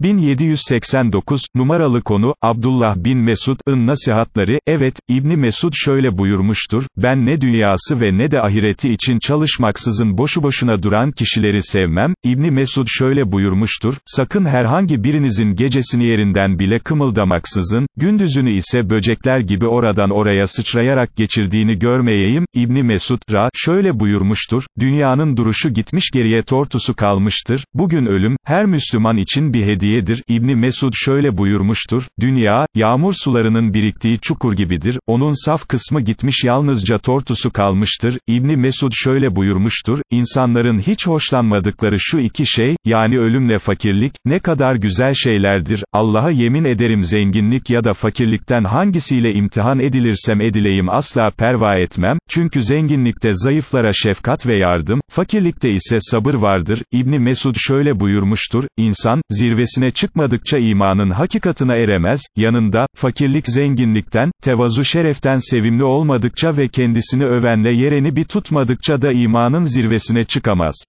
1789, numaralı konu, Abdullah bin Mesud'ın nasihatları, evet, İbni Mesud şöyle buyurmuştur, ben ne dünyası ve ne de ahireti için çalışmaksızın boşu boşuna duran kişileri sevmem, İbni Mesud şöyle buyurmuştur, sakın herhangi birinizin gecesini yerinden bile kımıldamaksızın, gündüzünü ise böcekler gibi oradan oraya sıçrayarak geçirdiğini görmeyeyim, İbni Mesud, ra, şöyle buyurmuştur, dünyanın duruşu gitmiş geriye tortusu kalmıştır, bugün ölüm, her Müslüman için bir hediye, hediyedir. İbni Mesud şöyle buyurmuştur, dünya, yağmur sularının biriktiği çukur gibidir, onun saf kısmı gitmiş yalnızca tortusu kalmıştır. İbni Mesud şöyle buyurmuştur, insanların hiç hoşlanmadıkları şu iki şey, yani ölümle fakirlik, ne kadar güzel şeylerdir, Allah'a yemin ederim zenginlik ya da fakirlikten hangisiyle imtihan edilirsem edileyim asla perva etmem, çünkü zenginlikte zayıflara şefkat ve yardım, fakirlikte ise sabır vardır. İbni Mesud şöyle buyurmuştur, insan, zirvesine tepesine çıkmadıkça imanın hakikatına eremez, yanında, fakirlik zenginlikten, tevazu şereften sevimli olmadıkça ve kendisini övenle yereni bir tutmadıkça da imanın zirvesine çıkamaz.